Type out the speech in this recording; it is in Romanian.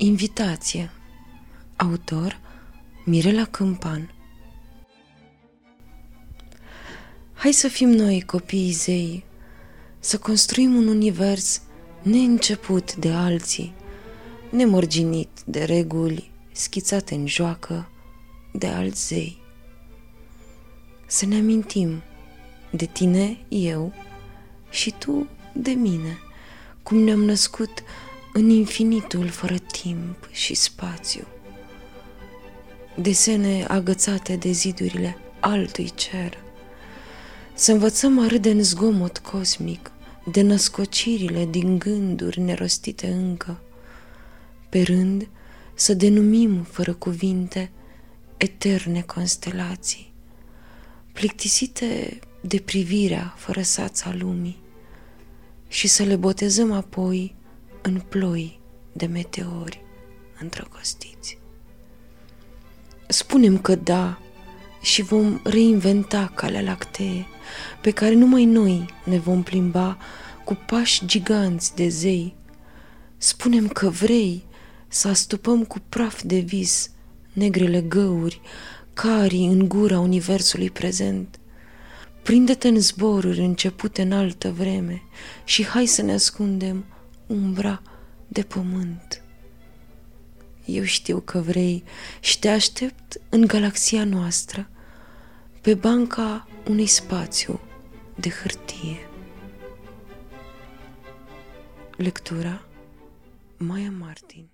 Invitație Autor Mirela Câmpan Hai să fim noi copiii zei, să construim un univers neînceput de alții, nemărginit de reguli schițate în joacă de alți zei. Să ne amintim de tine, eu, și tu de mine, cum ne-am născut în infinitul fără timp și spațiu. Desene agățate de zidurile altui cer. Să învățăm a râde în zgomot cosmic, de născocirile din gânduri nerostite încă. Pe rând, să denumim fără cuvinte eterne constelații, plictisite de privirea fără sața lumii, și să le botezăm apoi în ploi de meteori întrăcostiți. Spunem că da și vom reinventa calea lactee, pe care numai noi ne vom plimba cu pași giganți de zei. Spunem că vrei să astupăm cu praf de vis negrele găuri, carii în gura universului prezent. Prinde-te în zboruri începute în altă vreme și hai să ne ascundem umbra de pământ. Eu știu că vrei și te aștept în galaxia noastră, pe banca unui spațiu de hârtie. Lectura Maya Martin